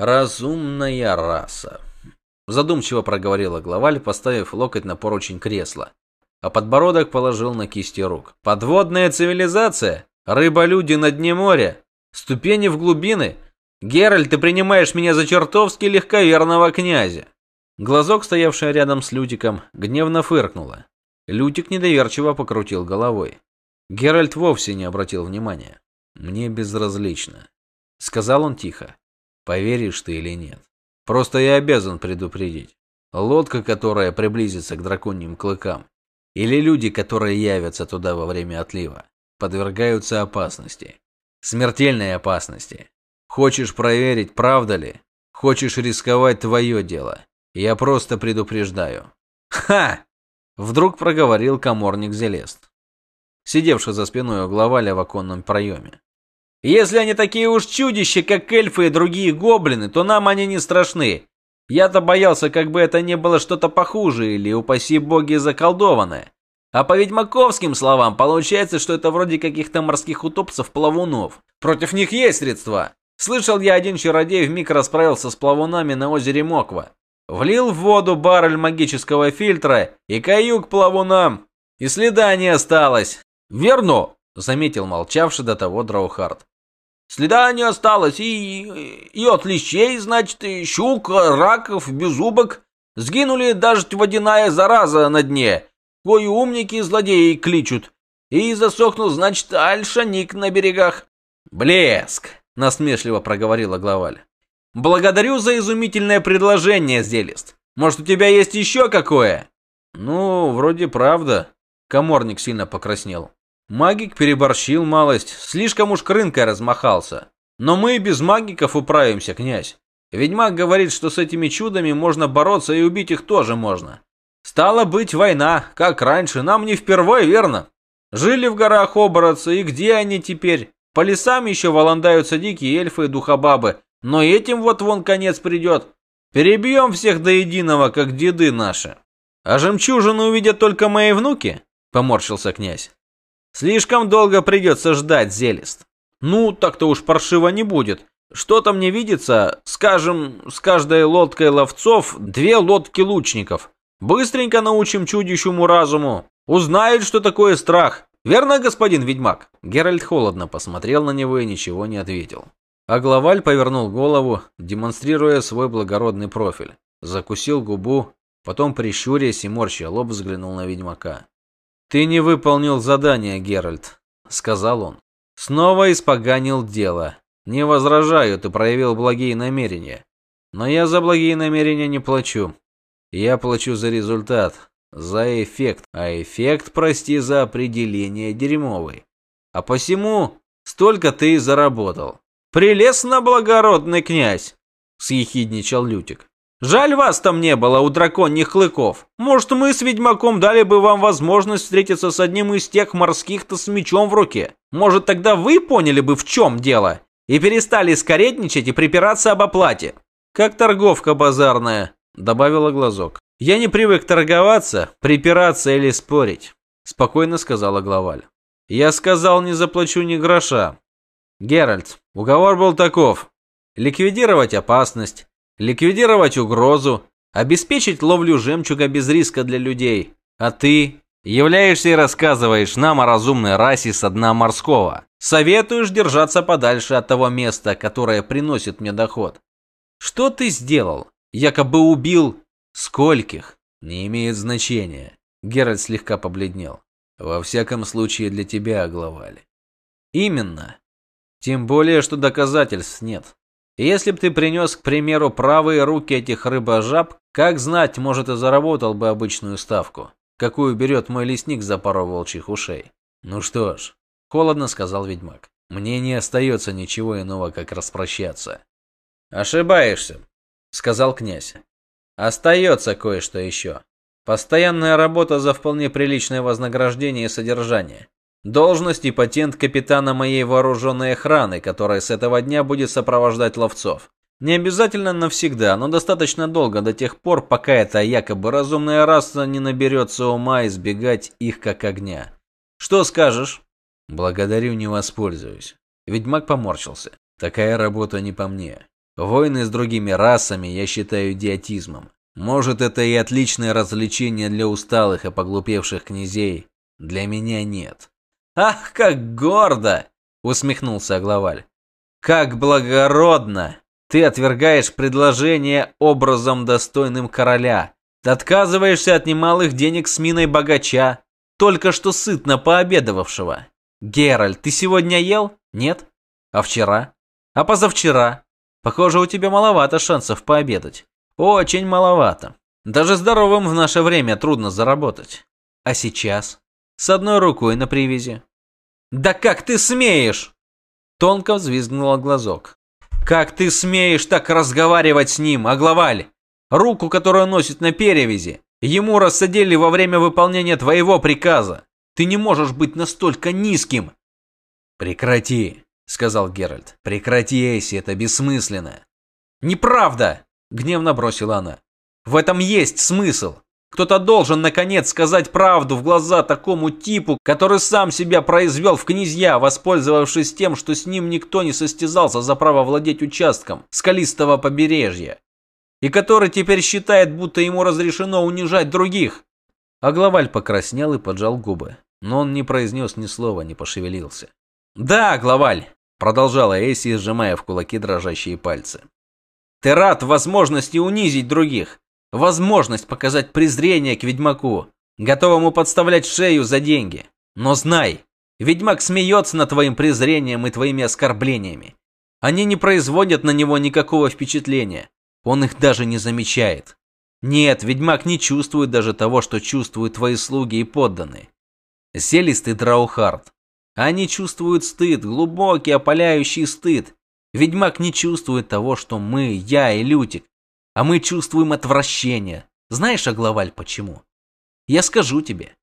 Разумная раса. Задумчиво проговорила главаль, поставив локоть на поручень кресла, а подбородок положил на кисти рук. Подводная цивилизация? Рыба-люди на дне моря? Ступени в глубины? Геральт, ты принимаешь меня за чертовски легковерного князя. Глазок, стоявший рядом с Лютиком, гневно фыркнула. Лютик недоверчиво покрутил головой. Геральт вовсе не обратил внимания. Мне безразлично, сказал он тихо. Поверишь ты или нет? Просто я обязан предупредить. Лодка, которая приблизится к драконьим клыкам, или люди, которые явятся туда во время отлива, подвергаются опасности. Смертельной опасности. Хочешь проверить, правда ли? Хочешь рисковать твое дело? Я просто предупреждаю. Ха! Вдруг проговорил коморник Зелест, сидевший за спиной у главаля в оконном проеме. Если они такие уж чудища, как эльфы и другие гоблины, то нам они не страшны. Я-то боялся, как бы это не было что-то похуже или, упаси боги, заколдованное. А по ведьмаковским словам, получается, что это вроде каких-то морских утопцев-плавунов. Против них есть средства. Слышал я, один чародей вмиг расправился с плавунами на озере Моква. Влил в воду баррель магического фильтра и каюк плавунам. И следа не осталось. Верно, заметил молчавший до того Драухард. Следа не осталось, и, и от лещей, значит, и щук, раков, беззубок. Сгинули даже водяная зараза на дне, кою умники и злодеи кличут. И засохнул, значит, альшаник на берегах. Блеск, насмешливо проговорила главаль. Благодарю за изумительное предложение, Зелест. Может, у тебя есть еще какое? Ну, вроде правда. Коморник сильно покраснел. Магик переборщил малость, слишком уж крынкой размахался. Но мы и без магиков управимся, князь. Ведьмак говорит, что с этими чудами можно бороться и убить их тоже можно. Стало быть, война, как раньше, нам не впервой, верно? Жили в горах оборотцы, и где они теперь? По лесам еще валандаются дикие эльфы и духобабы, но этим вот вон конец придет. Перебьем всех до единого, как деды наши. А жемчужину увидят только мои внуки? Поморщился князь. Слишком долго придется ждать, Зелест. Ну, так-то уж паршиво не будет. Что-то мне видится, скажем, с каждой лодкой ловцов две лодки лучников. Быстренько научим чудищему разуму. Узнает, что такое страх. Верно, господин ведьмак? Геральт холодно посмотрел на него и ничего не ответил. А главаль повернул голову, демонстрируя свой благородный профиль. Закусил губу, потом прищурясь и морща лоб взглянул на ведьмака. «Ты не выполнил задание, Геральт», — сказал он. «Снова испоганил дело. Не возражаю, ты проявил благие намерения. Но я за благие намерения не плачу. Я плачу за результат, за эффект, а эффект, прости, за определение дерьмовый. А посему столько ты и заработал. Прелестно, благородный князь, съехидничал Лютик. Жаль вас там не было у драконьих клыков. Может, мы с ведьмаком дали бы вам возможность встретиться с одним из тех морских-то с мечом в руке. Может, тогда вы поняли бы, в чем дело, и перестали скоредничать и припираться об оплате. Как торговка базарная, добавила глазок. Я не привык торговаться, припираться или спорить, спокойно сказала главаль. Я сказал, не заплачу ни гроша. Геральт, уговор был таков: ликвидировать опасность, ликвидировать угрозу, обеспечить ловлю жемчуга без риска для людей. А ты являешься и рассказываешь нам о разумной расе с дна морского. Советуешь держаться подальше от того места, которое приносит мне доход. Что ты сделал? Якобы убил скольких? Не имеет значения. Геральт слегка побледнел. Во всяком случае для тебя, главаль. Именно. Тем более, что доказательств нет. Если б ты принес, к примеру, правые руки этих рыбожаб, как знать, может и заработал бы обычную ставку, какую берет мой лесник за пару волчьих ушей. Ну что ж, холодно сказал ведьмак. Мне не остается ничего иного, как распрощаться. Ошибаешься, сказал князь. Остается кое-что еще. Постоянная работа за вполне приличное вознаграждение и содержание. Должность и патент капитана моей вооруженной охраны, которая с этого дня будет сопровождать ловцов. Не обязательно навсегда, но достаточно долго до тех пор, пока эта якобы разумная раса не наберется ума избегать их как огня. Что скажешь? Благодарю, не воспользуюсь. Ведьмак поморщился. Такая работа не по мне. Войны с другими расами я считаю идиотизмом. Может, это и отличное развлечение для усталых и поглупевших князей. Для меня нет. Ах, как гордо! Усмехнулся Агловаль. Как благородно! Ты отвергаешь предложение образом достойным короля. Отказываешься от немалых денег с миной богача, только что сытно пообедавшего. Геральт, ты сегодня ел? Нет? А вчера? А позавчера? Похоже, у тебя маловато шансов пообедать. Очень маловато. Даже здоровым в наше время трудно заработать. А сейчас? С одной рукой на привязи. Да как ты смеешь? Тонко взвизгнула глазок. Как ты смеешь так разговаривать с ним, Агловаль? Руку, которую носит на перевязи, ему рассадили во время выполнения твоего приказа. Ты не можешь быть настолько низким. Прекрати, сказал Геральт. Прекрати, Эйси, это бессмысленно. Неправда, гневно бросила она. В этом есть смысл. Кто-то должен наконец сказать правду в глаза такому типу, который сам себя произвел в князья, воспользовавшись тем, что с ним никто не состязался за право владеть участком скалистого побережья, и который теперь считает, будто ему разрешено унижать других. А главаль покраснел и поджал губы, но он не произнес ни слова, не пошевелился. «Да, главаль!» – продолжала Эсси, сжимая в кулаки дрожащие пальцы. «Ты рад возможности унизить других, возможность показать презрение к ведьмаку, готовому подставлять шею за деньги. Но знай, ведьмак смеется над твоим презрением и твоими оскорблениями. Они не производят на него никакого впечатления. Он их даже не замечает. Нет, ведьмак не чувствует даже того, что чувствуют твои слуги и подданные. Селистый Драухард. Они чувствуют стыд, глубокий, опаляющий стыд. Ведьмак не чувствует того, что мы, я и Лютик, а мы чувствуем отвращение. Знаешь, Агловаль, почему? Я скажу тебе.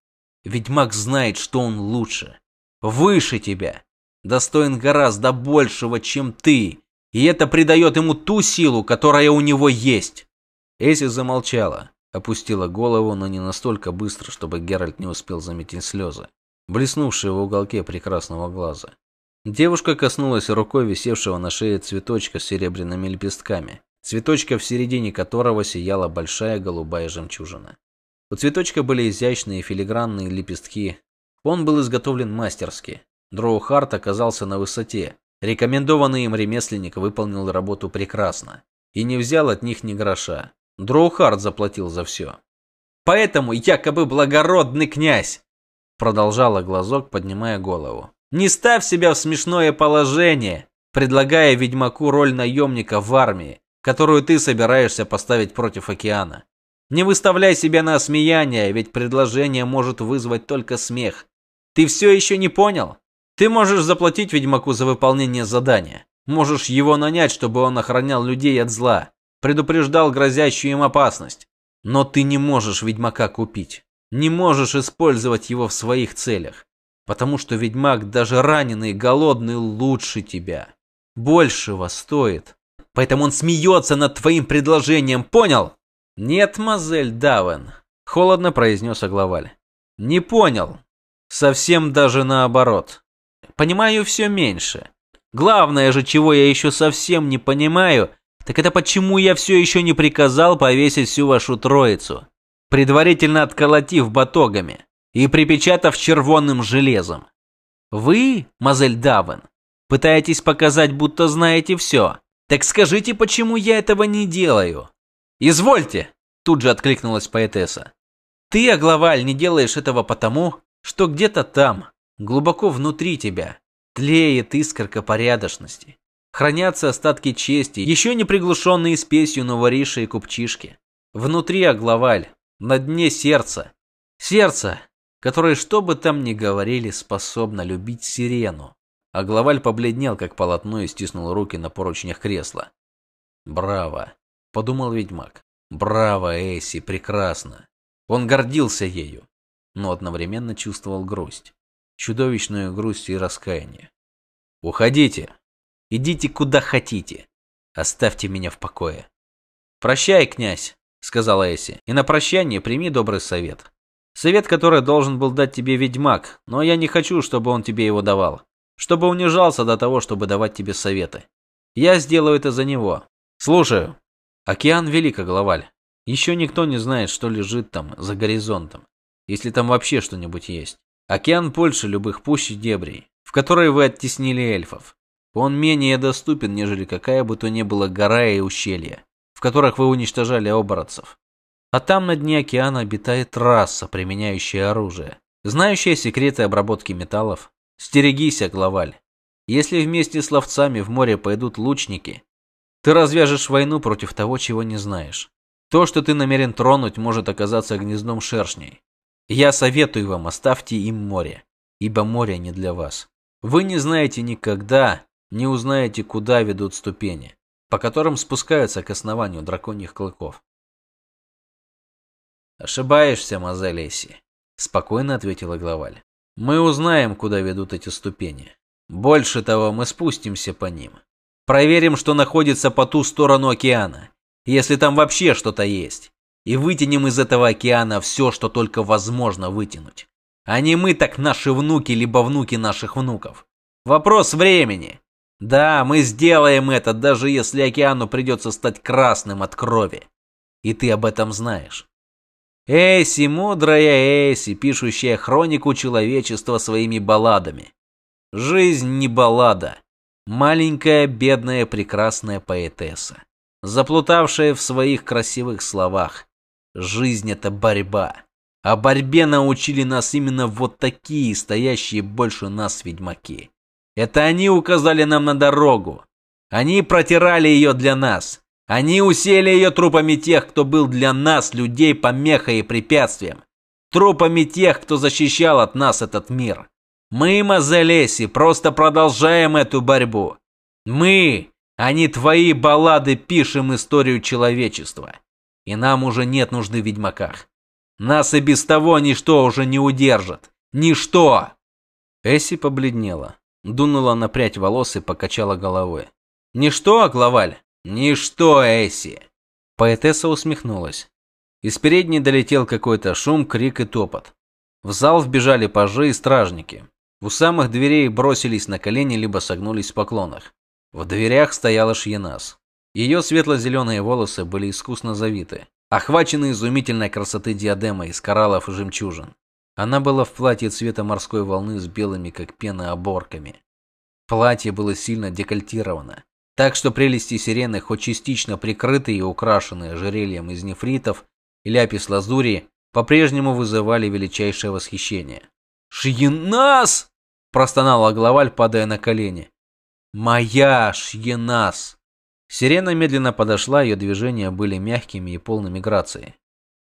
Ведьмак знает, что он лучше, выше тебя, достоин гораздо большего, чем ты, и это придает ему ту силу, которая у него есть. Эси замолчала, опустила голову, но не настолько быстро, чтобы Геральт не успел заметить слезы, блеснувшие в уголке прекрасного глаза. Девушка коснулась рукой висевшего на шее цветочка с серебряными лепестками, цветочка в середине которого сияла большая голубая жемчужина. У цветочка были изящные филигранные лепестки. Он был изготовлен мастерски. Дроухарт оказался на высоте, Рекомендованный им ремесленник выполнил работу прекрасно и не взял от них ни гроша. Дроухард заплатил за все. Поэтому якобы благородный князь, продолжала глазок, поднимая голову. Не ставь себя в смешное положение, предлагая ведьмаку роль наемника в армии, которую ты собираешься поставить против океана. Не выставляй себя на осмеяние, ведь предложение может вызвать только смех. Ты все еще не понял? Ты можешь заплатить ведьмаку за выполнение задания. Можешь его нанять, чтобы он охранял людей от зла, предупреждал грозящую им опасность. Но ты не можешь ведьмака купить. Не можешь использовать его в своих целях. Потому что ведьмак, даже раненый и голодный, лучше тебя. Большего стоит. Поэтому он смеется над твоим предложением, понял? Нет, мазель Давен, холодно произнес Агловаль. Не понял. Совсем даже наоборот понимаю все меньше. Главное же, чего я еще совсем не понимаю, так это почему я все еще не приказал повесить всю вашу троицу, предварительно отколотив батогами и припечатав червонным железом. Вы, мазель Давен, пытаетесь показать, будто знаете все. Так скажите, почему я этого не делаю? Извольте, тут же откликнулась поэтесса. Ты, Агловаль, не делаешь этого потому, что где-то там, Глубоко внутри тебя тлеет искорка порядочности. Хранятся остатки чести, еще не приглушенные спесью новориши и купчишки. Внутри оглаваль, на дне сердца. Сердце, которое, что бы там ни говорили, способно любить сирену. Агловаль побледнел, как полотно, и стиснул руки на поручнях кресла. «Браво!» – подумал ведьмак. «Браво, Эсси, прекрасно!» Он гордился ею, но одновременно чувствовал грусть чудовищную грусть и раскаяние. «Уходите! Идите куда хотите! Оставьте меня в покое!» «Прощай, князь!» — сказала Эсси. «И на прощание прими добрый совет. Совет, который должен был дать тебе ведьмак, но я не хочу, чтобы он тебе его давал. Чтобы унижался до того, чтобы давать тебе советы. Я сделаю это за него. Слушаю. Океан велик, главаль. Еще никто не знает, что лежит там, за горизонтом. Если там вообще что-нибудь есть. Океан больше любых пущ и дебрей, в которые вы оттеснили эльфов. Он менее доступен, нежели какая бы то ни была гора и ущелье, в которых вы уничтожали оборотцев. А там на дне океана обитает раса, применяющая оружие, знающая секреты обработки металлов. Стерегись, Аглаваль. Если вместе с ловцами в море пойдут лучники, ты развяжешь войну против того, чего не знаешь. То, что ты намерен тронуть, может оказаться гнездом шершней. Я советую вам, оставьте им море, ибо море не для вас. Вы не знаете никогда, не узнаете, куда ведут ступени, по которым спускаются к основанию драконьих клыков. Ошибаешься, Мазелеси, спокойно ответила главаль. Мы узнаем, куда ведут эти ступени. Больше того, мы спустимся по ним. Проверим, что находится по ту сторону океана, если там вообще что-то есть и вытянем из этого океана все, что только возможно вытянуть. А не мы, так наши внуки, либо внуки наших внуков. Вопрос времени. Да, мы сделаем это, даже если океану придется стать красным от крови. И ты об этом знаешь. Эйси, мудрая Эйси, пишущая хронику человечества своими балладами. Жизнь не баллада. Маленькая, бедная, прекрасная поэтесса, заплутавшая в своих красивых словах, Жизнь – это борьба. О борьбе научили нас именно вот такие, стоящие больше нас ведьмаки. Это они указали нам на дорогу. Они протирали ее для нас. Они усели ее трупами тех, кто был для нас, людей, помехой и препятствием. Трупами тех, кто защищал от нас этот мир. Мы, Мазелеси, просто продолжаем эту борьбу. Мы, а не твои баллады, пишем историю человечества и нам уже нет нужды в ведьмаках. Нас и без того ничто уже не удержит. Ничто!» Эсси побледнела, дунула на прядь волос и покачала головой. «Ничто, главаль? Ничто, Эсси!» Поэтесса усмехнулась. Из передней долетел какой-то шум, крик и топот. В зал вбежали пажи и стражники. У самых дверей бросились на колени, либо согнулись в поклонах. В дверях стояла Шьенас. Ее светло-зеленые волосы были искусно завиты, охвачены изумительной красоты диадемой из кораллов и жемчужин. Она была в платье цвета морской волны с белыми, как пена, оборками. Платье было сильно декольтировано, так что прелести сирены, хоть частично прикрытые и украшенные ожерельем из нефритов и ляпис-лазури, по-прежнему вызывали величайшее восхищение. «Шьенас!» – простонала Главаль, падая на колени. «Моя Шьенас!» Сирена медленно подошла, ее движения были мягкими и полными грации,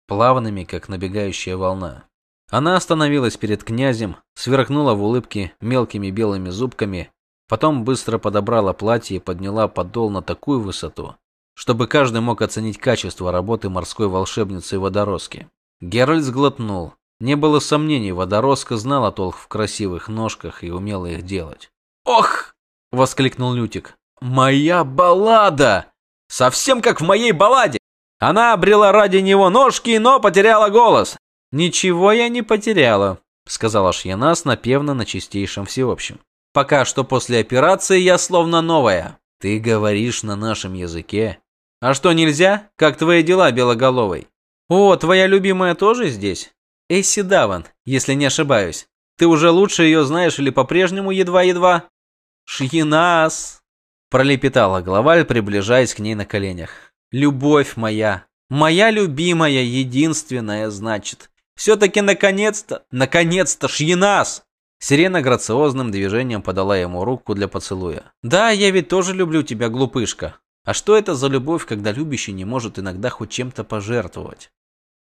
плавными, как набегающая волна. Она остановилась перед князем, сверкнула в улыбке мелкими белыми зубками, потом быстро подобрала платье и подняла подол на такую высоту, чтобы каждый мог оценить качество работы морской волшебницы Водороски. Геральт сглотнул. Не было сомнений, Водороска знала толк в красивых ножках и умела их делать. «Ох!» – воскликнул Лютик. Моя баллада! Совсем как в моей балладе. Она обрела ради него ножки, но потеряла голос. Ничего я не потеряла, сказала Шьянас напевно на чистейшем всеобщем. Пока что после операции я словно новая. Ты говоришь на нашем языке. А что, нельзя? Как твои дела, Белоголовый? О, твоя любимая тоже здесь? Эсси Даван, если не ошибаюсь. Ты уже лучше ее знаешь или по-прежнему едва-едва? Шьянас, Пролепетала главаль, приближаясь к ней на коленях. «Любовь моя! Моя любимая, единственная, значит! Все-таки наконец-то, наконец-то, Шьинас!» Сирена грациозным движением подала ему руку для поцелуя. «Да, я ведь тоже люблю тебя, глупышка. А что это за любовь, когда любящий не может иногда хоть чем-то пожертвовать?»